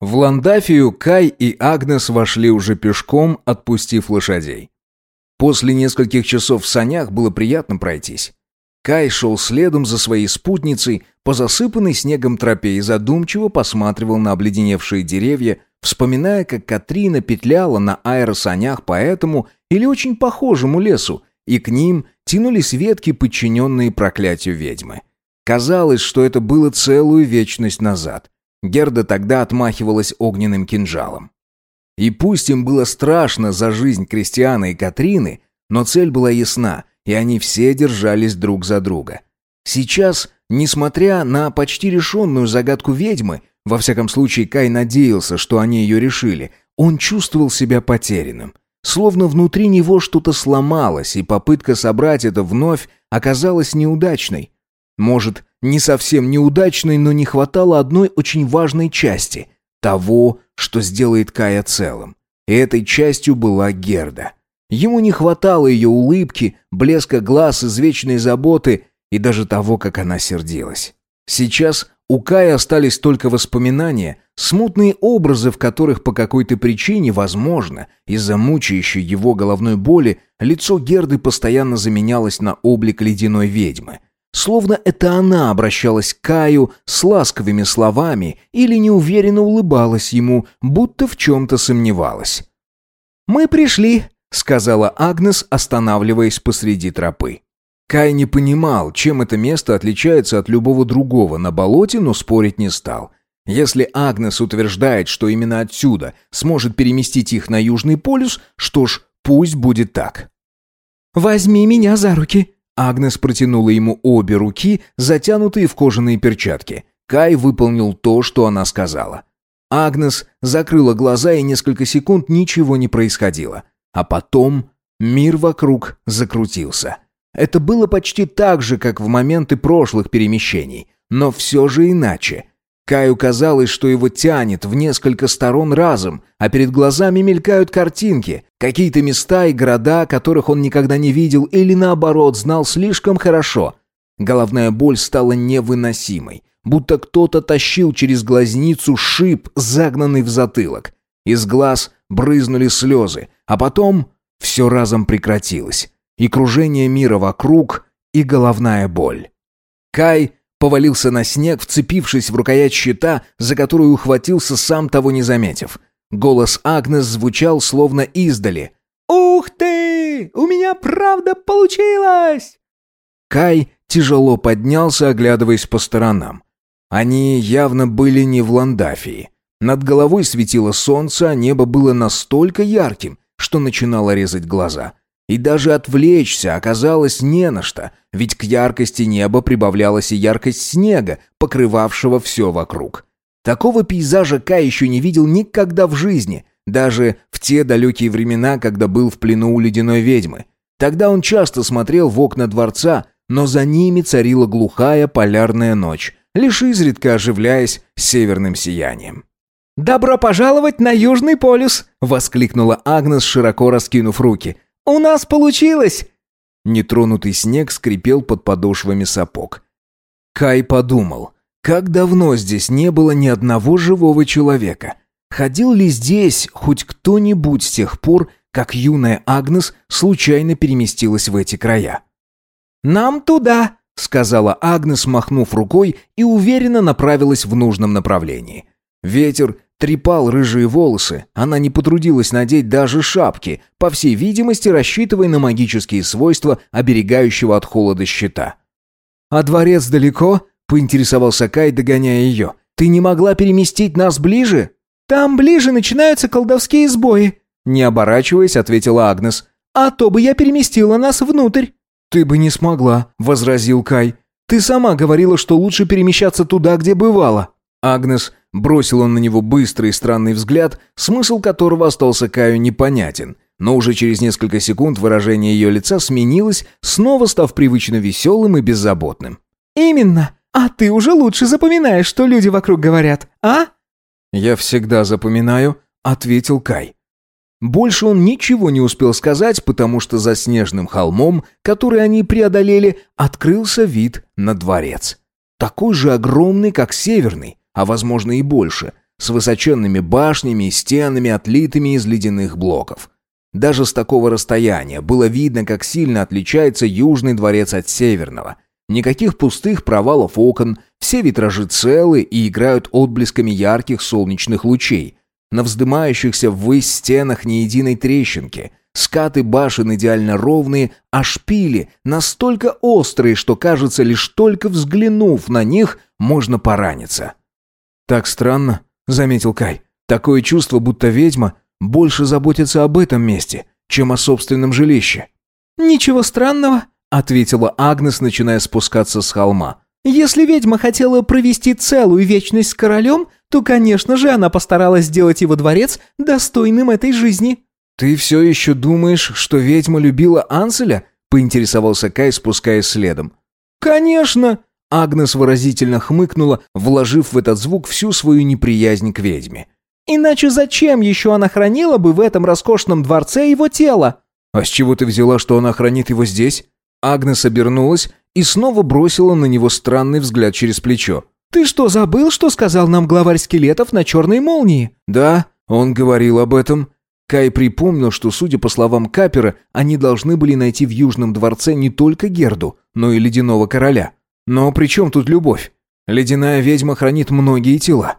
В Ландафию Кай и Агнес вошли уже пешком, отпустив лошадей. После нескольких часов в санях было приятно пройтись. Кай шел следом за своей спутницей по засыпанной снегом тропе и задумчиво посматривал на обледеневшие деревья, вспоминая, как Катрина петляла на аэросанях по этому или очень похожему лесу, и к ним тянулись ветки, подчиненные проклятию ведьмы. Казалось, что это было целую вечность назад. Герда тогда отмахивалась огненным кинжалом. И пусть им было страшно за жизнь Кристиана и Катрины, но цель была ясна, и они все держались друг за друга. Сейчас, несмотря на почти решенную загадку ведьмы, во всяком случае Кай надеялся, что они ее решили, он чувствовал себя потерянным. Словно внутри него что-то сломалось, и попытка собрать это вновь оказалась неудачной. Может, не совсем неудачной, но не хватало одной очень важной части – того, что сделает Кая целым. И этой частью была Герда. Ему не хватало ее улыбки, блеска глаз, извечной заботы и даже того, как она сердилась. Сейчас у Кая остались только воспоминания, смутные образы, в которых по какой-то причине, возможно, из-за мучающей его головной боли, лицо Герды постоянно заменялось на облик ледяной ведьмы. Словно это она обращалась к Каю с ласковыми словами или неуверенно улыбалась ему, будто в чем-то сомневалась. «Мы пришли», — сказала Агнес, останавливаясь посреди тропы. Кай не понимал, чем это место отличается от любого другого на болоте, но спорить не стал. Если Агнес утверждает, что именно отсюда сможет переместить их на Южный полюс, что ж, пусть будет так. «Возьми меня за руки», Агнес протянула ему обе руки, затянутые в кожаные перчатки. Кай выполнил то, что она сказала. Агнес закрыла глаза, и несколько секунд ничего не происходило. А потом мир вокруг закрутился. Это было почти так же, как в моменты прошлых перемещений, но все же иначе – Каю казалось, что его тянет в несколько сторон разом, а перед глазами мелькают картинки, какие-то места и города, которых он никогда не видел или наоборот знал слишком хорошо. Головная боль стала невыносимой, будто кто-то тащил через глазницу шип, загнанный в затылок. Из глаз брызнули слезы, а потом все разом прекратилось. И кружение мира вокруг, и головная боль. Кай Повалился на снег, вцепившись в рукоять щита, за которую ухватился, сам того не заметив. Голос Агнес звучал словно издали. «Ух ты! У меня правда получилось!» Кай тяжело поднялся, оглядываясь по сторонам. Они явно были не в Ландафии. Над головой светило солнце, а небо было настолько ярким, что начинало резать глаза. И даже отвлечься оказалось не на что, ведь к яркости неба прибавлялась и яркость снега, покрывавшего все вокруг. Такого пейзажа Кай еще не видел никогда в жизни, даже в те далекие времена, когда был в плену у ледяной ведьмы. Тогда он часто смотрел в окна дворца, но за ними царила глухая полярная ночь, лишь изредка оживляясь северным сиянием. «Добро пожаловать на Южный полюс!» — воскликнула Агнес, широко раскинув руки. «У нас получилось!» Нетронутый снег скрипел под подошвами сапог. Кай подумал, как давно здесь не было ни одного живого человека. Ходил ли здесь хоть кто-нибудь с тех пор, как юная Агнес случайно переместилась в эти края? «Нам туда!» — сказала Агнес, махнув рукой, и уверенно направилась в нужном направлении. Ветер трепал рыжие волосы, она не потрудилась надеть даже шапки, по всей видимости, рассчитывая на магические свойства оберегающего от холода щита. «А дворец далеко?» — поинтересовался Кай, догоняя ее. «Ты не могла переместить нас ближе?» «Там ближе начинаются колдовские сбои», — не оборачиваясь, ответила Агнес. «А то бы я переместила нас внутрь». «Ты бы не смогла», — возразил Кай. «Ты сама говорила, что лучше перемещаться туда, где бывала». Агнес Бросил он на него быстрый и странный взгляд, смысл которого остался Каю непонятен. Но уже через несколько секунд выражение ее лица сменилось, снова став привычно веселым и беззаботным. «Именно. А ты уже лучше запоминаешь, что люди вокруг говорят, а?» «Я всегда запоминаю», — ответил Кай. Больше он ничего не успел сказать, потому что за снежным холмом, который они преодолели, открылся вид на дворец. Такой же огромный, как северный, а возможно и больше. с высоченными башнями и стенами, отлитыми из ледяных блоков. Даже с такого расстояния было видно, как сильно отличается Южный дворец от Северного. Никаких пустых провалов окон, все витражи целы и играют отблесками ярких солнечных лучей. На вздымающихся ввысь стенах ни единой трещинки. Скаты башен идеально ровные, а шпили настолько острые, что кажется, лишь только взглянув на них, можно пораниться. «Так странно», — заметил Кай. «Такое чувство, будто ведьма больше заботится об этом месте, чем о собственном жилище». «Ничего странного», — ответила Агнес, начиная спускаться с холма. «Если ведьма хотела провести целую вечность с королем, то, конечно же, она постаралась сделать его дворец достойным этой жизни». «Ты все еще думаешь, что ведьма любила Анселя?» — поинтересовался Кай, спускаясь следом. «Конечно!» — Агнес выразительно хмыкнула, вложив в этот звук всю свою неприязнь к ведьме. Иначе зачем еще она хранила бы в этом роскошном дворце его тело? А с чего ты взяла, что она хранит его здесь? Агнес обернулась и снова бросила на него странный взгляд через плечо. Ты что, забыл, что сказал нам главарь скелетов на черной молнии? Да, он говорил об этом. Кай припомнил, что, судя по словам Капера, они должны были найти в Южном дворце не только Герду, но и Ледяного Короля. Но при чем тут любовь? Ледяная ведьма хранит многие тела.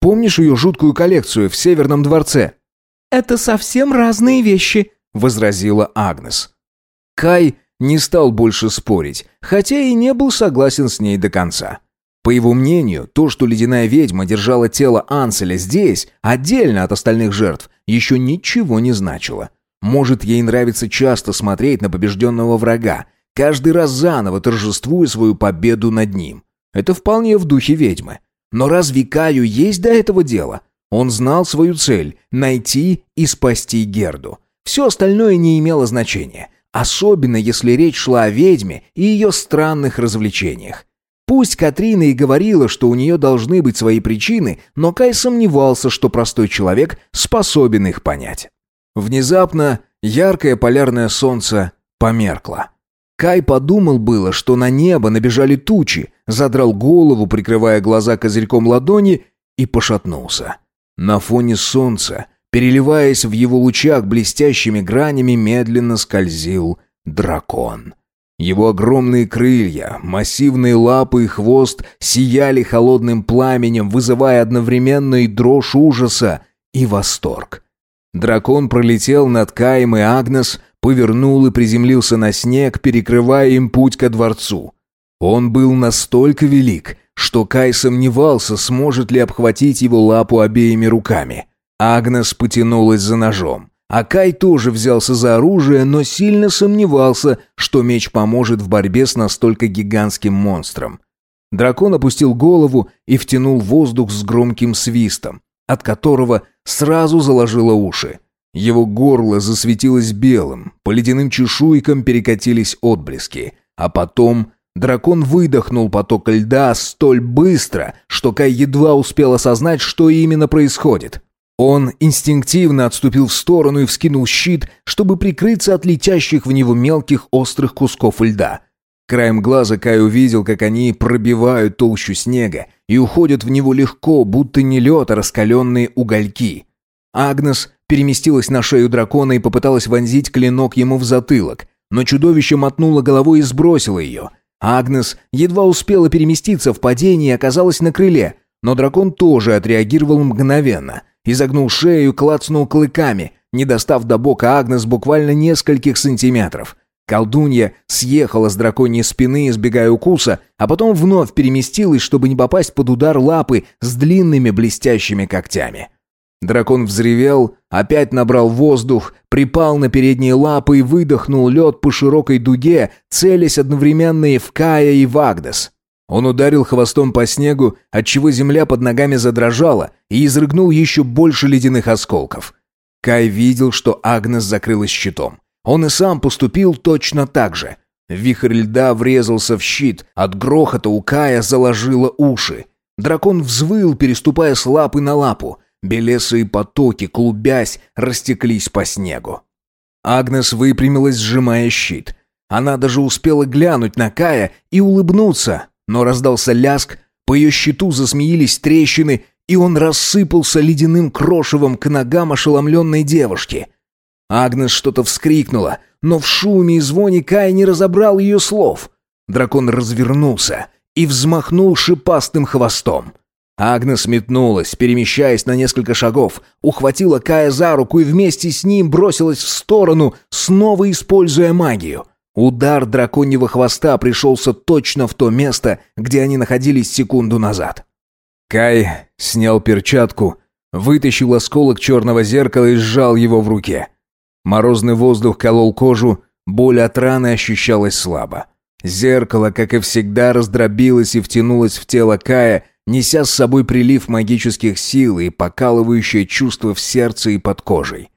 Помнишь ее жуткую коллекцию в Северном дворце?» «Это совсем разные вещи», — возразила Агнес. Кай не стал больше спорить, хотя и не был согласен с ней до конца. По его мнению, то, что ледяная ведьма держала тело Анселя здесь, отдельно от остальных жертв, еще ничего не значило. Может, ей нравится часто смотреть на побежденного врага, каждый раз заново торжествуя свою победу над ним. Это вполне в духе ведьмы. Но разве Каю есть до этого дела? Он знал свою цель – найти и спасти Герду. Все остальное не имело значения, особенно если речь шла о ведьме и ее странных развлечениях. Пусть Катрина и говорила, что у нее должны быть свои причины, но Кай сомневался, что простой человек способен их понять. Внезапно яркое полярное солнце померкло. Кай подумал было, что на небо набежали тучи, задрал голову, прикрывая глаза козырьком ладони, и пошатнулся. На фоне солнца, переливаясь в его лучах блестящими гранями, медленно скользил дракон. Его огромные крылья, массивные лапы и хвост сияли холодным пламенем, вызывая одновременно и дрожь ужаса, и восторг. Дракон пролетел над Каем и Агнес, повернул и приземлился на снег, перекрывая им путь ко дворцу. Он был настолько велик, что Кай сомневался, сможет ли обхватить его лапу обеими руками. Агнес потянулась за ножом. А Кай тоже взялся за оружие, но сильно сомневался, что меч поможет в борьбе с настолько гигантским монстром. Дракон опустил голову и втянул воздух с громким свистом, от которого сразу заложило уши. Его горло засветилось белым, по ледяным чешуйкам перекатились отблески. А потом дракон выдохнул поток льда столь быстро, что Кай едва успел осознать, что именно происходит. Он инстинктивно отступил в сторону и вскинул щит, чтобы прикрыться от летящих в него мелких острых кусков льда. Краем глаза Кай увидел, как они пробивают толщу снега и уходят в него легко, будто не лед, а раскаленные угольки. Агнес переместилась на шею дракона и попыталась вонзить клинок ему в затылок, но чудовище мотнуло головой и сбросило ее. Агнес едва успела переместиться в падении и оказалась на крыле, но дракон тоже отреагировал мгновенно. Изогнул шею, клацнул клыками, не достав до бока Агнес буквально нескольких сантиметров. Колдунья съехала с драконьей спины, избегая укуса, а потом вновь переместилась, чтобы не попасть под удар лапы с длинными блестящими когтями. Дракон взревел, опять набрал воздух, припал на передние лапы и выдохнул лед по широкой дуге, целясь одновременно и в Кая, и в Агдес. Он ударил хвостом по снегу, отчего земля под ногами задрожала и изрыгнул еще больше ледяных осколков. Кай видел, что Агнес закрылась щитом. Он и сам поступил точно так же. Вихрь льда врезался в щит, от грохота у Кая заложило уши. Дракон взвыл, переступая с лапы на лапу. Белесые потоки, клубясь, растеклись по снегу. Агнес выпрямилась, сжимая щит. Она даже успела глянуть на Кая и улыбнуться, но раздался ляск, по ее щиту засмеялись трещины, и он рассыпался ледяным крошевом к ногам ошеломленной девушки. Агнес что-то вскрикнула, но в шуме и звоне Кай не разобрал ее слов. Дракон развернулся и взмахнул шипастым хвостом. Агнес метнулась, перемещаясь на несколько шагов, ухватила Кая за руку и вместе с ним бросилась в сторону, снова используя магию. Удар драконьего хвоста пришелся точно в то место, где они находились секунду назад. Кай снял перчатку, вытащил осколок черного зеркала и сжал его в руке. Морозный воздух колол кожу, боль от раны ощущалась слабо. Зеркало, как и всегда, раздробилось и втянулось в тело Кая, неся с собой прилив магических сил и покалывающее чувство в сердце и под кожей.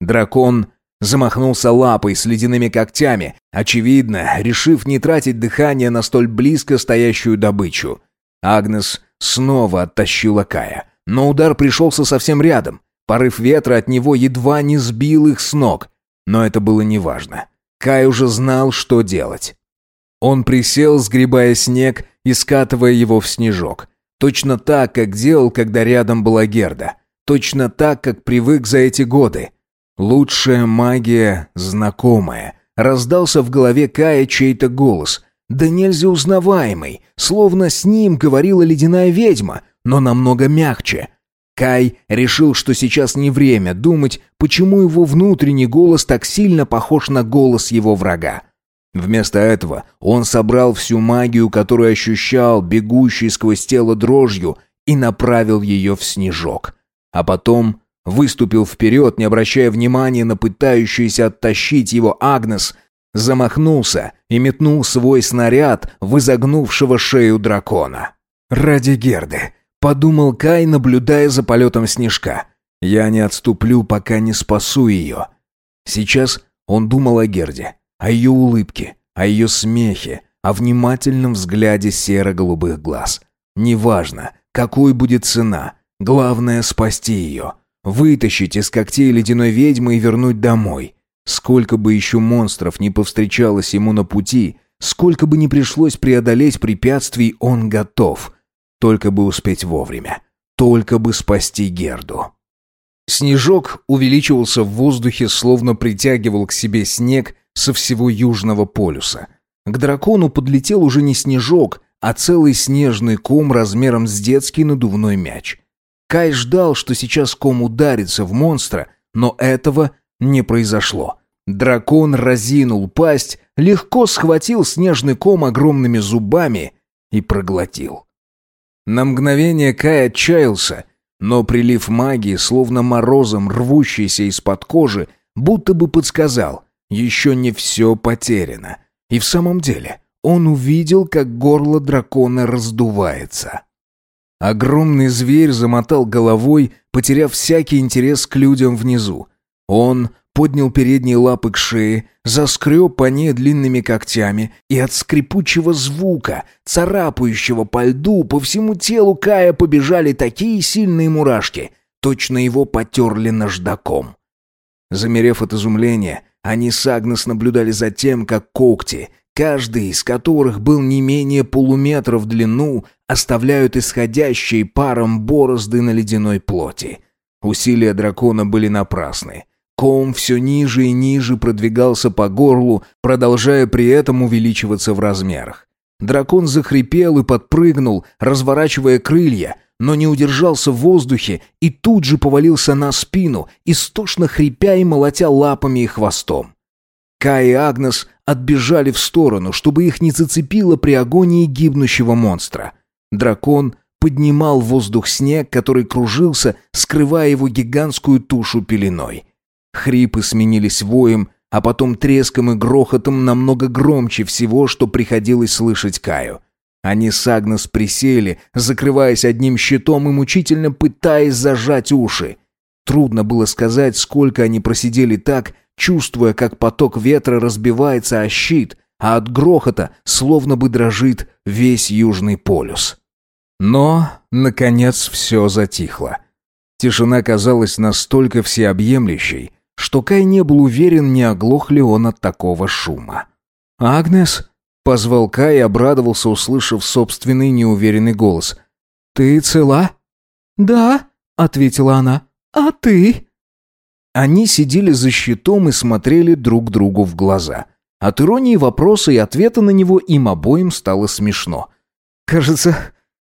Дракон замахнулся лапой с ледяными когтями, очевидно, решив не тратить дыхание на столь близко стоящую добычу. Агнес снова оттащила Кая, но удар пришелся совсем рядом. Порыв ветра от него едва не сбил их с ног, но это было неважно. Кай уже знал, что делать. Он присел, сгребая снег и скатывая его в снежок. Точно так, как делал, когда рядом была Герда. Точно так, как привык за эти годы. Лучшая магия, знакомая. Раздался в голове Кая чей-то голос. Да нельзя узнаваемый, словно с ним говорила ледяная ведьма, но намного мягче. Кай решил, что сейчас не время думать, почему его внутренний голос так сильно похож на голос его врага. Вместо этого он собрал всю магию, которую ощущал, бегущей сквозь тело дрожью, и направил ее в снежок. А потом выступил вперед, не обращая внимания на пытающуюся оттащить его Агнес, замахнулся и метнул свой снаряд в изогнувшего шею дракона. «Ради Герды», — подумал Кай, наблюдая за полетом снежка. «Я не отступлю, пока не спасу ее». Сейчас он думал о Герде о ее улыбке, о ее смехе, о внимательном взгляде серо-голубых глаз. Неважно, какой будет цена, главное спасти ее, вытащить из когтей ледяной ведьмы и вернуть домой. Сколько бы еще монстров не повстречалось ему на пути, сколько бы не пришлось преодолеть препятствий, он готов. Только бы успеть вовремя. Только бы спасти Герду. Снежок увеличивался в воздухе, словно притягивал к себе снег со всего Южного полюса. К дракону подлетел уже не снежок, а целый снежный ком размером с детский надувной мяч. Кай ждал, что сейчас ком ударится в монстра, но этого не произошло. Дракон разинул пасть, легко схватил снежный ком огромными зубами и проглотил. На мгновение Кай отчаялся, но прилив магии, словно морозом рвущийся из-под кожи, будто бы подсказал. Еще не все потеряно. И в самом деле он увидел, как горло дракона раздувается. Огромный зверь замотал головой, потеряв всякий интерес к людям внизу. Он поднял передние лапы к шее, заскреб по ней длинными когтями, и от скрипучего звука, царапающего по льду, по всему телу Кая побежали такие сильные мурашки, точно его потерли наждаком. Замерев от изумления, они с Агнес наблюдали за тем, как когти, каждый из которых был не менее полуметра в длину, оставляют исходящие паром борозды на ледяной плоти. Усилия дракона были напрасны. Ком все ниже и ниже продвигался по горлу, продолжая при этом увеличиваться в размерах. Дракон захрипел и подпрыгнул, разворачивая крылья, но не удержался в воздухе и тут же повалился на спину, истошно хрипя и молотя лапами и хвостом. Кай и Агнес отбежали в сторону, чтобы их не зацепило при агонии гибнущего монстра. Дракон поднимал в воздух снег, который кружился, скрывая его гигантскую тушу пеленой. Хрипы сменились воем, а потом треском и грохотом намного громче всего, что приходилось слышать Каю. Они с Агнес присели, закрываясь одним щитом и мучительно пытаясь зажать уши. Трудно было сказать, сколько они просидели так, чувствуя, как поток ветра разбивается о щит, а от грохота словно бы дрожит весь Южный полюс. Но, наконец, все затихло. Тишина казалась настолько всеобъемлющей, что Кай не был уверен, не оглох ли он от такого шума. «Агнес?» — позвал Кай и обрадовался, услышав собственный неуверенный голос. «Ты цела?» «Да», — ответила она. «А ты?» Они сидели за щитом и смотрели друг другу в глаза. От иронии вопроса и ответа на него им обоим стало смешно. «Кажется,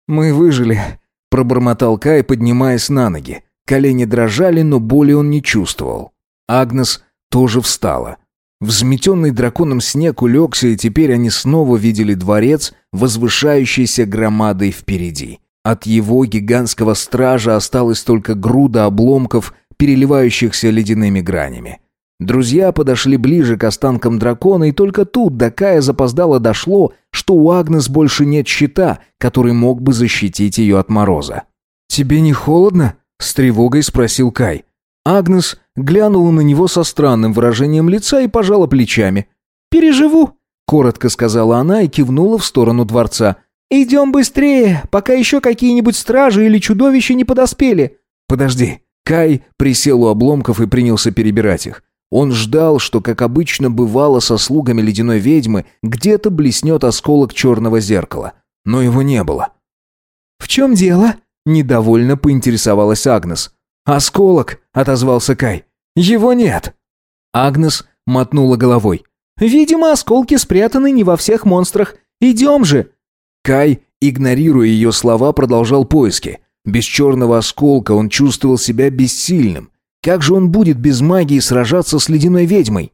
мы выжили», — пробормотал Кай, поднимаясь на ноги. Колени дрожали, но боли он не чувствовал. Агнес тоже встала. Взметенный драконом снег улегся, и теперь они снова видели дворец, возвышающийся громадой впереди. От его гигантского стража осталась только груда обломков, переливающихся ледяными гранями. Друзья подошли ближе к останкам дракона, и только тут до Кая запоздало дошло, что у Агнес больше нет щита, который мог бы защитить ее от мороза. «Тебе не холодно?» — с тревогой спросил Кай. Агнес глянула на него со странным выражением лица и пожала плечами. «Переживу», — коротко сказала она и кивнула в сторону дворца. «Идем быстрее, пока еще какие-нибудь стражи или чудовища не подоспели». «Подожди». Кай присел у обломков и принялся перебирать их. Он ждал, что, как обычно бывало со слугами ледяной ведьмы, где-то блеснет осколок черного зеркала. Но его не было. «В чем дело?» – недовольно поинтересовалась Агнес. «Осколок», – отозвался Кай. «Его нет». Агнес мотнула головой. «Видимо, осколки спрятаны не во всех монстрах. Идем же!» Кай, игнорируя ее слова, продолжал поиски. Без черного осколка он чувствовал себя бессильным. Как же он будет без магии сражаться с ледяной ведьмой?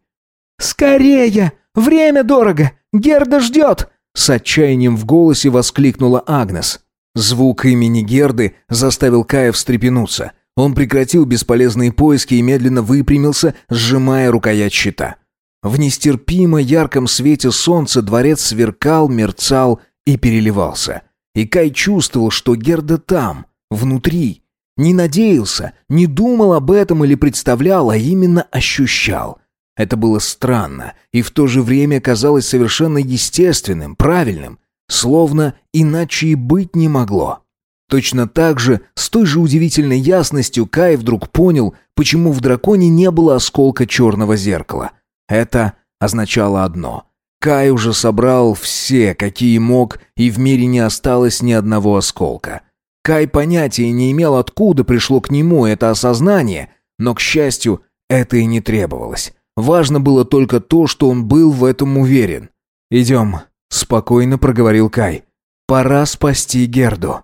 «Скорее! Время дорого! Герда ждет!» С отчаянием в голосе воскликнула Агнес. Звук имени Герды заставил Кая встрепенуться. Он прекратил бесполезные поиски и медленно выпрямился, сжимая рукоять щита. В нестерпимо ярком свете солнца дворец сверкал, мерцал и переливался. И Кай чувствовал, что Герда там, внутри, не надеялся, не думал об этом или представлял, а именно ощущал. Это было странно и в то же время казалось совершенно естественным, правильным, словно иначе и быть не могло. Точно так же, с той же удивительной ясностью, Кай вдруг понял, почему в драконе не было осколка черного зеркала. Это означало одно. Кай уже собрал все, какие мог, и в мире не осталось ни одного осколка. Кай понятия не имел, откуда пришло к нему это осознание, но, к счастью, это и не требовалось. Важно было только то, что он был в этом уверен. «Идем», — спокойно проговорил Кай. «Пора спасти Герду».